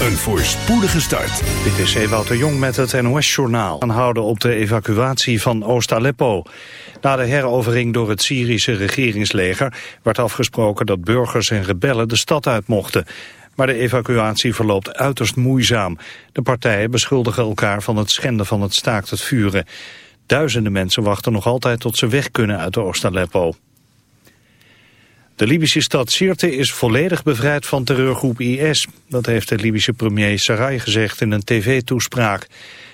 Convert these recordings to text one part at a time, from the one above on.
Een voorspoedige start. Dit is Ewout de Jong met het NOS-journaal. Aanhouden op de evacuatie van Oost-Aleppo. Na de herovering door het Syrische regeringsleger... werd afgesproken dat burgers en rebellen de stad uit mochten. Maar de evacuatie verloopt uiterst moeizaam. De partijen beschuldigen elkaar van het schenden van het staakt het vuren. Duizenden mensen wachten nog altijd tot ze weg kunnen uit Oost-Aleppo. De Libische stad Sirte is volledig bevrijd van terreurgroep IS. Dat heeft de Libische premier Sarai gezegd in een tv-toespraak.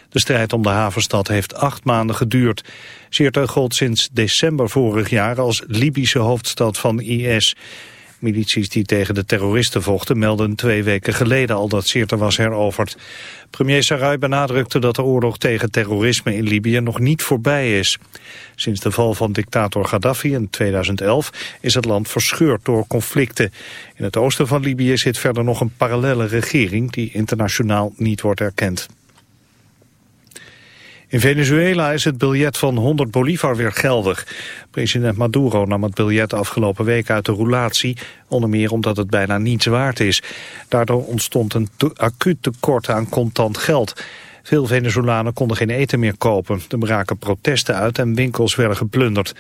De strijd om de havenstad heeft acht maanden geduurd. Sirte gold sinds december vorig jaar als Libische hoofdstad van IS. Milities die tegen de terroristen vochten melden twee weken geleden al dat Sirte was heroverd. Premier Sarraj benadrukte dat de oorlog tegen terrorisme in Libië nog niet voorbij is. Sinds de val van dictator Gaddafi in 2011 is het land verscheurd door conflicten. In het oosten van Libië zit verder nog een parallele regering die internationaal niet wordt erkend. In Venezuela is het biljet van 100 bolivar weer geldig. President Maduro nam het biljet afgelopen week uit de roulatie, onder meer omdat het bijna niets waard is. Daardoor ontstond een acuut tekort aan contant geld. Veel Venezolanen konden geen eten meer kopen. Er braken protesten uit en winkels werden geplunderd.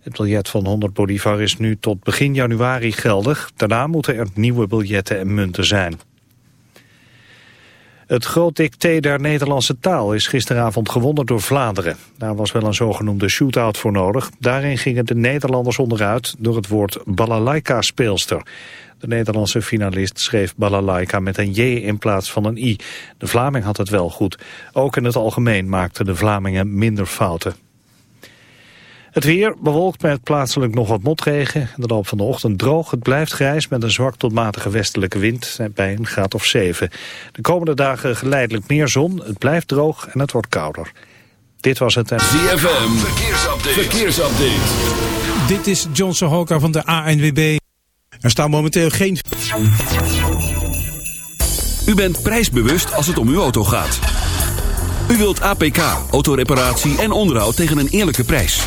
Het biljet van 100 bolivar is nu tot begin januari geldig. Daarna moeten er nieuwe biljetten en munten zijn. Het groot dicté der Nederlandse taal is gisteravond gewonnen door Vlaanderen. Daar was wel een zogenoemde shootout voor nodig. Daarin gingen de Nederlanders onderuit door het woord balalaika-speelster. De Nederlandse finalist schreef balalaika met een J in plaats van een I. De Vlaming had het wel goed. Ook in het algemeen maakten de Vlamingen minder fouten. Het weer bewolkt met plaatselijk nog wat motregen. De loop van de ochtend droog. Het blijft grijs met een zwak tot matige westelijke wind bij een graad of 7. De komende dagen geleidelijk meer zon. Het blijft droog en het wordt kouder. Dit was het... ZFM, verkeersupdate. verkeersupdate. Dit is Johnson Hoka van de ANWB. Er staan momenteel geen... U bent prijsbewust als het om uw auto gaat. U wilt APK, autoreparatie en onderhoud tegen een eerlijke prijs.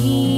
see.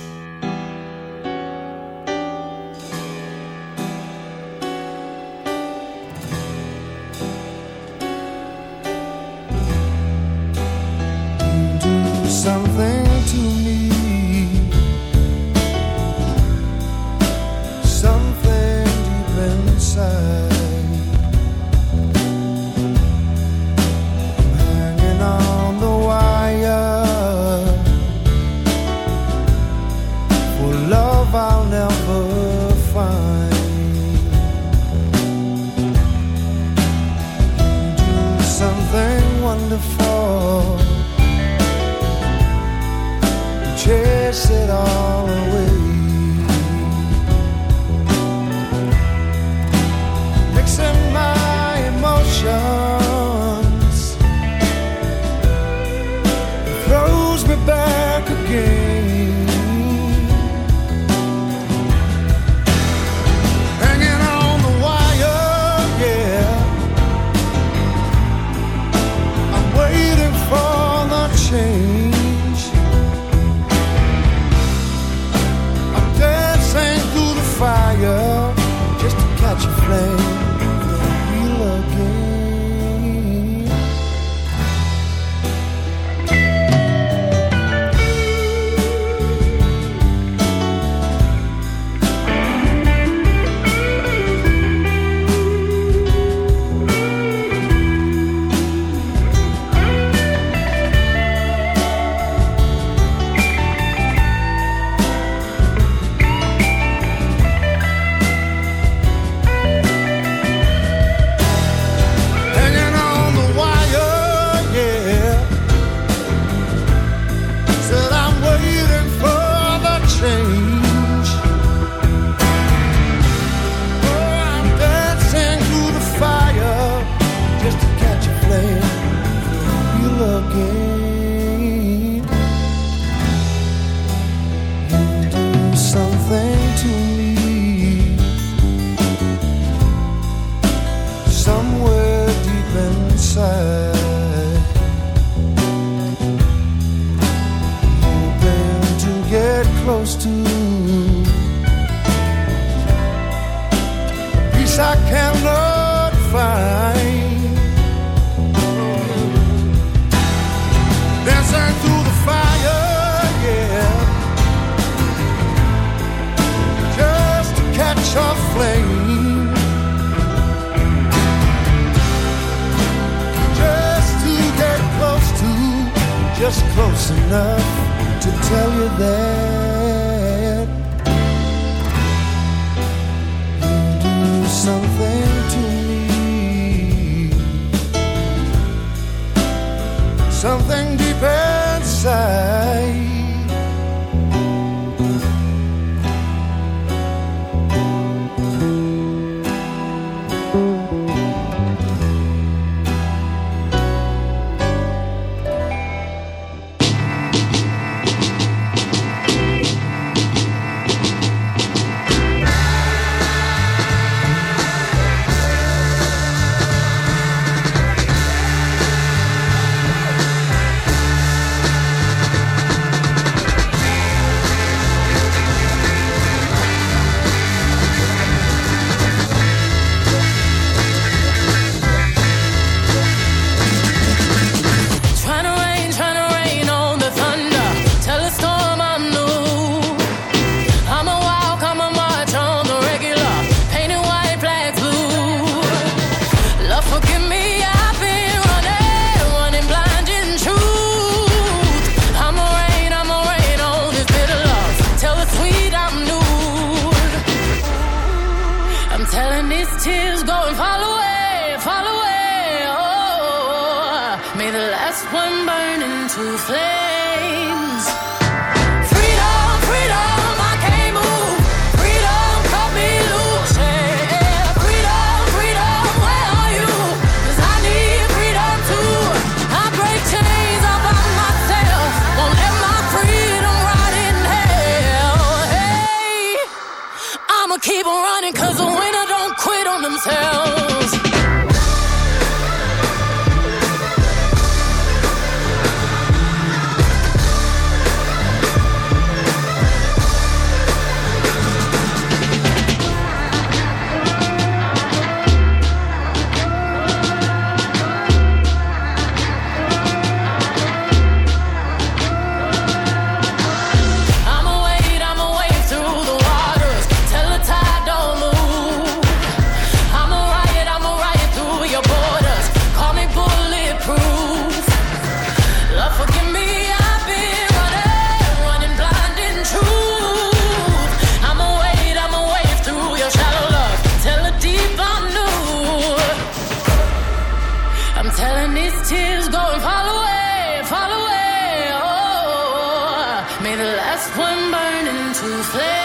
one burning to flame.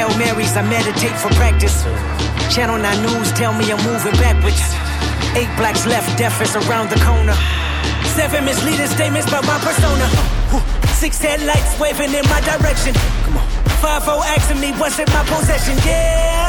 Hail Marys, I meditate for practice. Channel 9 News tell me I'm moving backwards. Eight blacks left, death is around the corner. Seven misleading statements about my persona. Six headlights waving in my direction. Come on. Five O asking me what's in my possession. Yeah,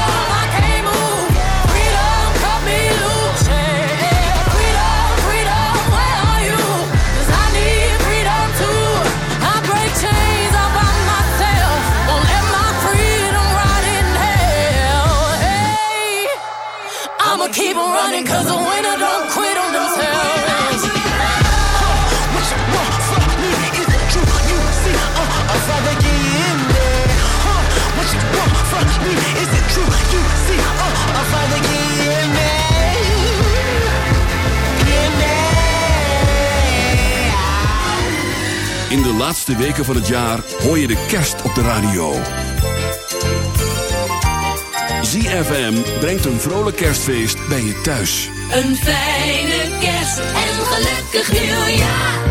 running 'cause winner don't quit on me? Is true? In de laatste weken van het jaar hoor je de kerst op de radio. ZFM brengt een vrolijk kerstfeest bij je thuis. Een fijne kerst en gelukkig nieuwjaar.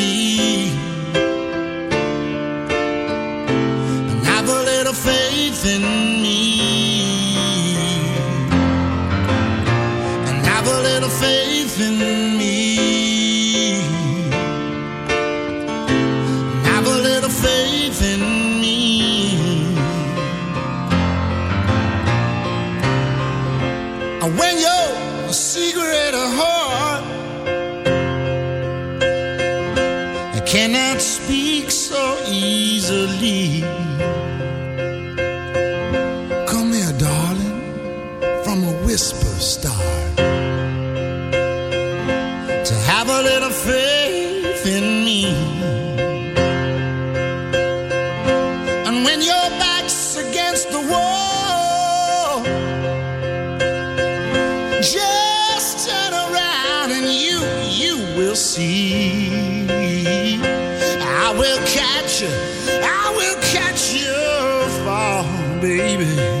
I will catch you. I will catch you fall, baby.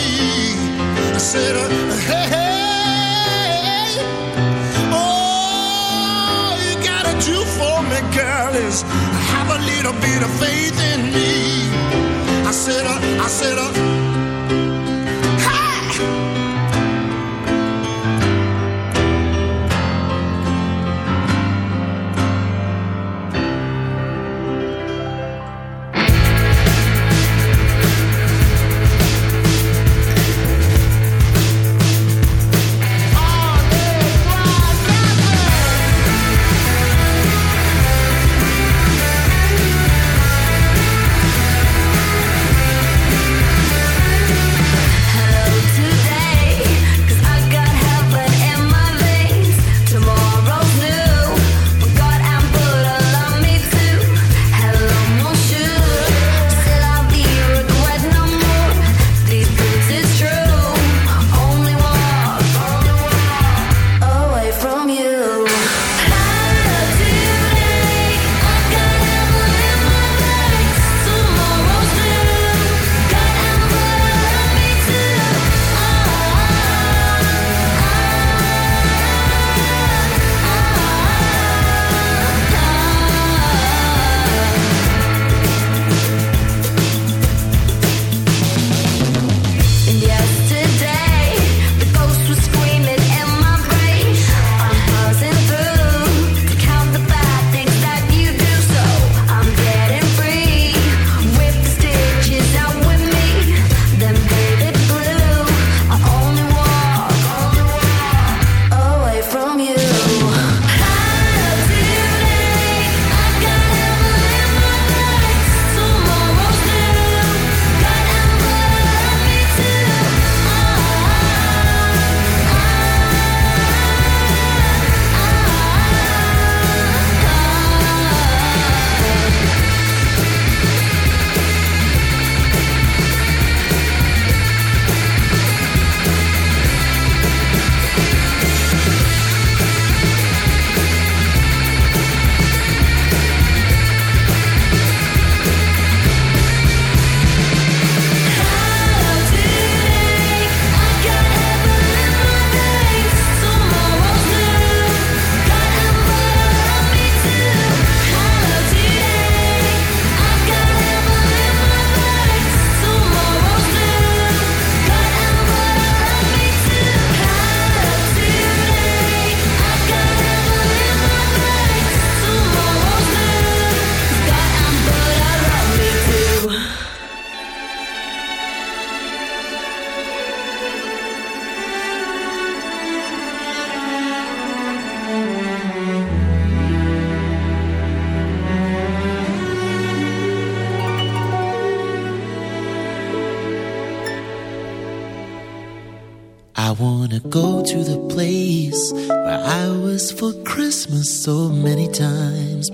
Said, uh, hey, hey, all you gotta do for me, girl, is have a little bit of faith in me. I said, uh, I said, uh,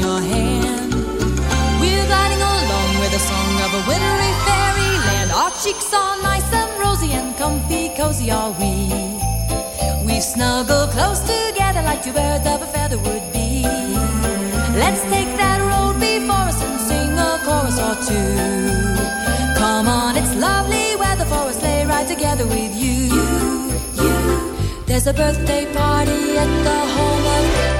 Your hand. We're gliding along with the song of a wintry fairyland. Our cheeks are nice and rosy and comfy, cozy are we. We've snuggled close together like two birds of a feather would be. Let's take that road before us and sing a chorus or two. Come on, it's lovely weather for a sleigh ride together with you. you, you. There's a birthday party at the home of.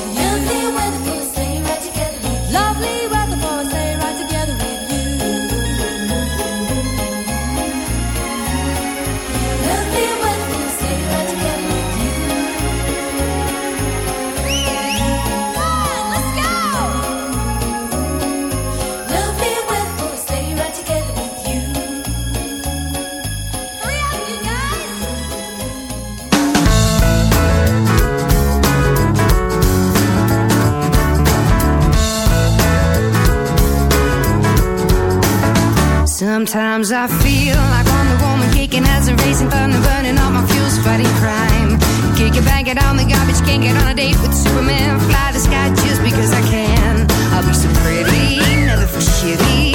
Sometimes I feel like Wonder Woman kicking as a racing thunder, burning all my fuels, fighting crime. Kick it, bang it on the garbage, can't get on a date with Superman. Fly the sky just because I can. I'll be so pretty, never for shitty.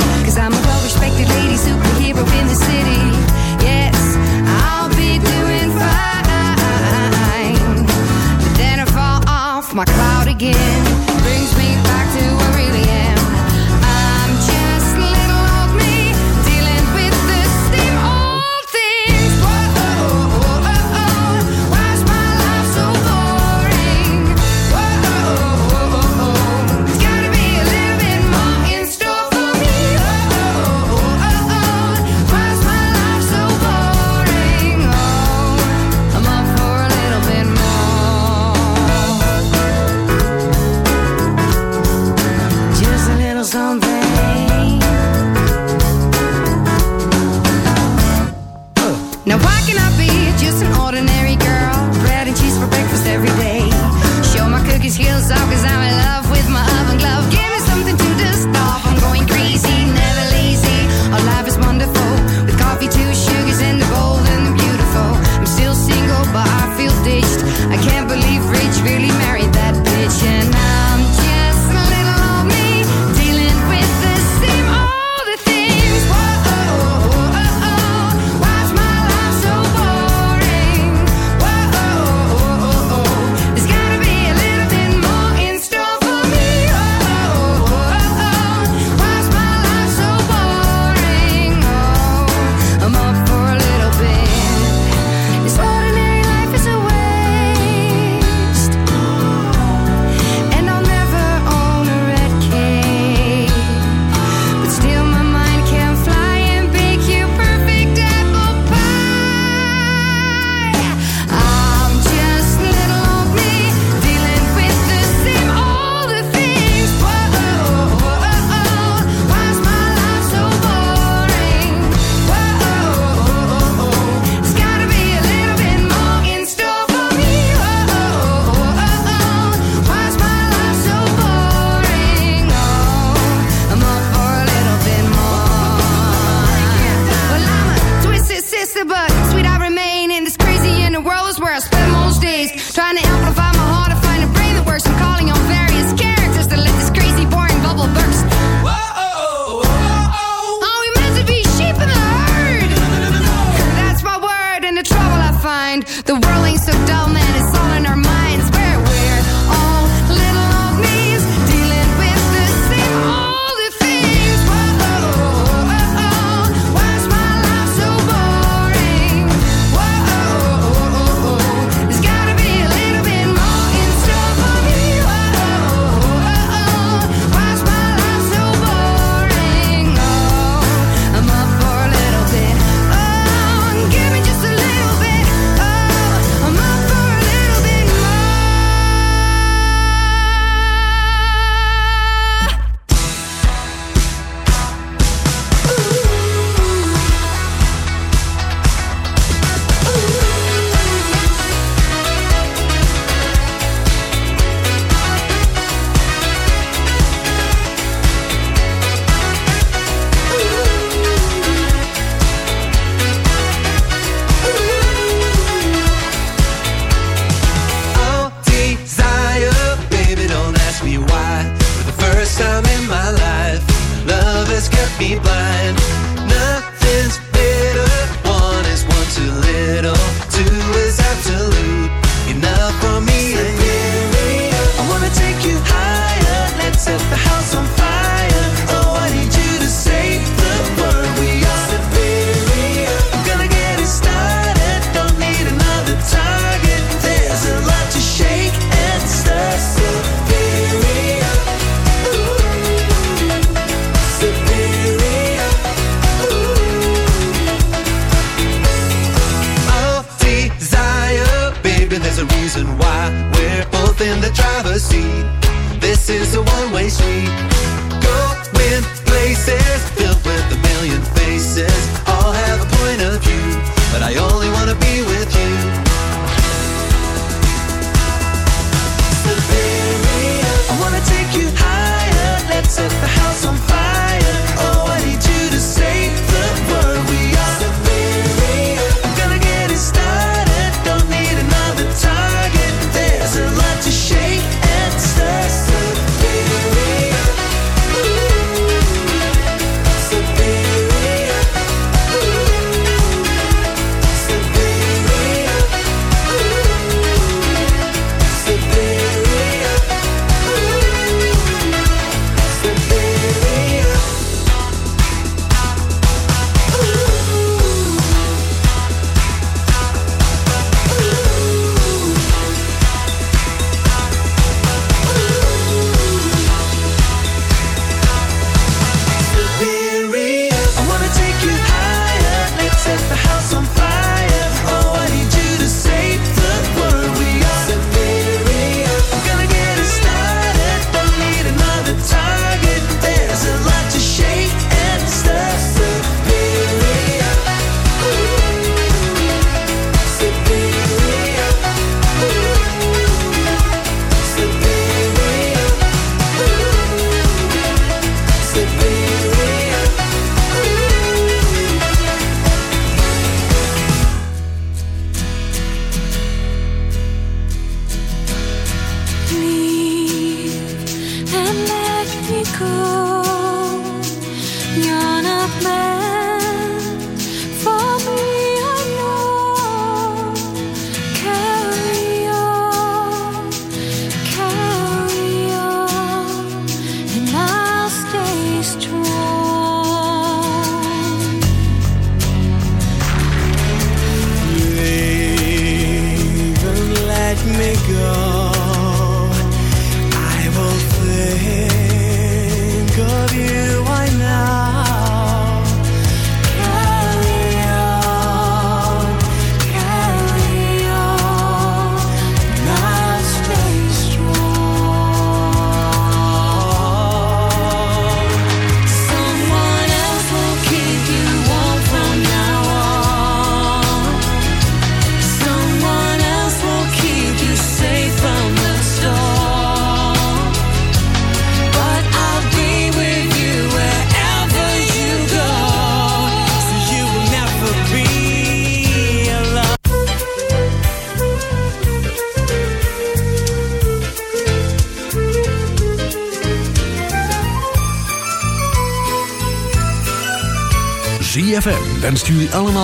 Stuur je allemaal...